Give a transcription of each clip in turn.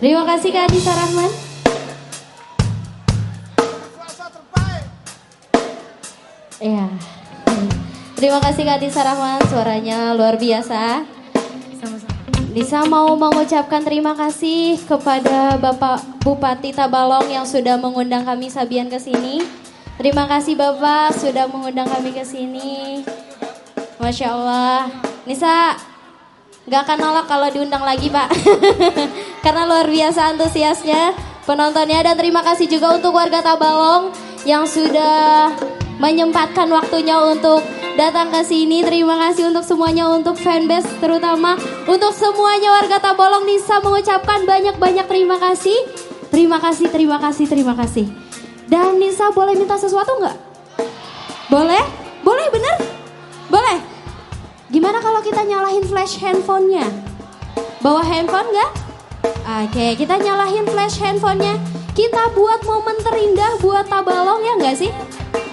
Terima kasih Kak Adisa Rahman. Iya. Terima kasih Kak Adisa Rahman, suaranya luar biasa. Nisa mau mengucapkan terima kasih kepada Bapak Bupati Tabalong yang sudah mengundang kami Sabian ke sini. Terima kasih Bapak sudah mengundang kami ke sini. Masya Allah. Nisa nggak akan nolak kalau diundang lagi Pak. Karena luar biasa antusiasnya penontonnya dan terima kasih juga untuk warga Tabalong yang sudah menyempatkan waktunya untuk datang ke sini. Terima kasih untuk semuanya, untuk fanbase terutama untuk semuanya warga Tabolong Nisa mengucapkan banyak-banyak terima kasih. Terima kasih, terima kasih, terima kasih. Dan Nisa boleh minta sesuatu nggak? Boleh? Boleh bener? Gimana kalau kita nyalahin flash handphonenya? Bawa handphone nggak? Oke, kita nyalahin flash handphonenya. Kita buat momen terindah buat Tabalong ya nggak sih?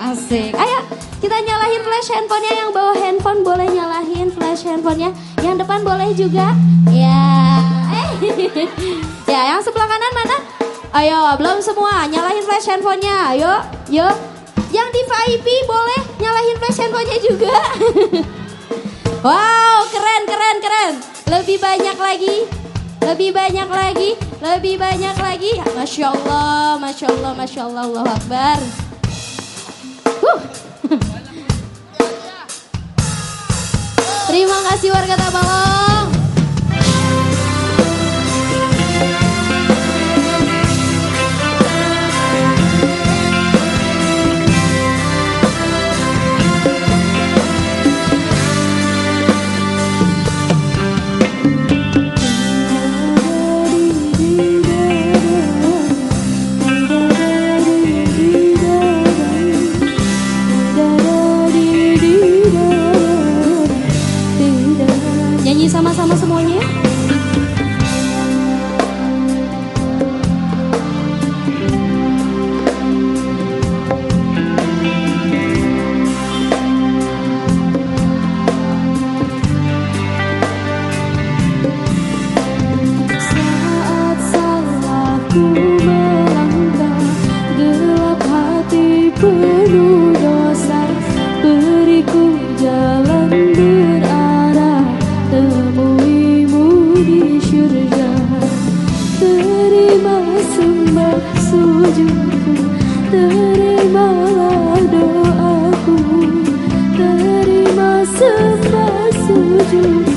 Asik. Ayo kita nyalahin flash handphonenya yang bawa handphone boleh nyalahin flash handphonenya. Yang depan boleh juga. Ya. Eh. ya, yang sebelah kanan mana? Ayo, belum semua. Nyalahin flash handphonenya. Ayo, yuk. Yang di VIP boleh nyalahin flash handphonenya juga. wow, keren, keren, keren. Lebih banyak lagi. Lebih banyak lagi. Lebih banyak lagi. Masya Allah, Masya Allah, Masya Allah, Allah Akbar. Terima kasih warga Tabalong. Sama-sama semuanya. Saat salahku melangkah Gelap hati penuh sembah sujudku Terimalah doaku. Terima sembah sujudku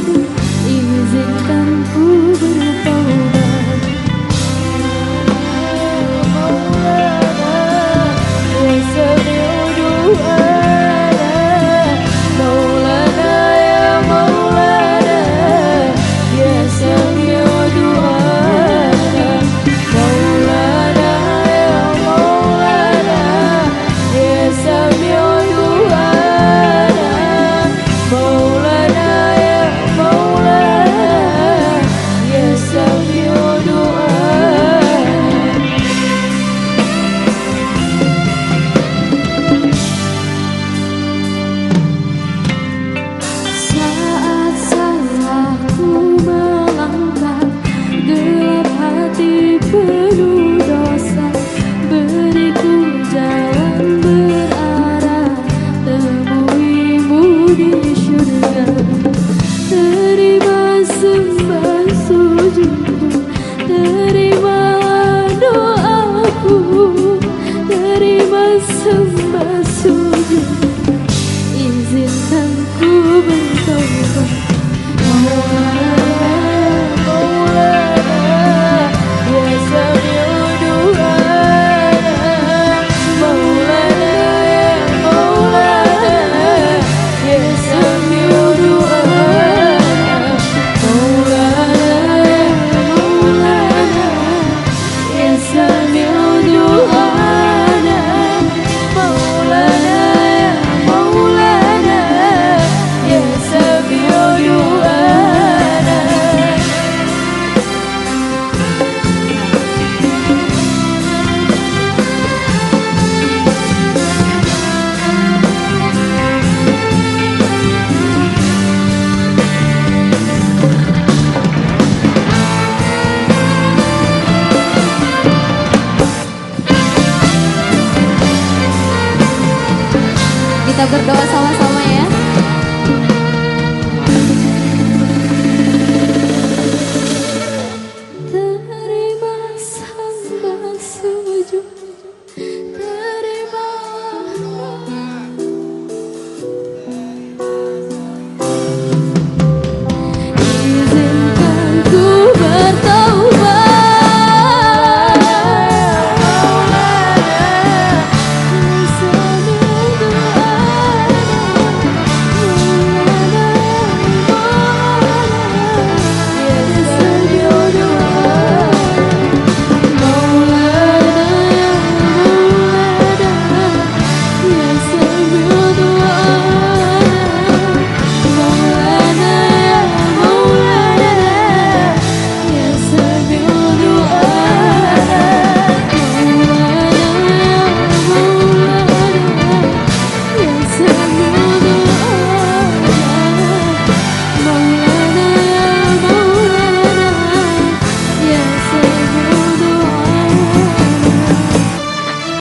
doaku Terima Kita berdoa sama-sama ya.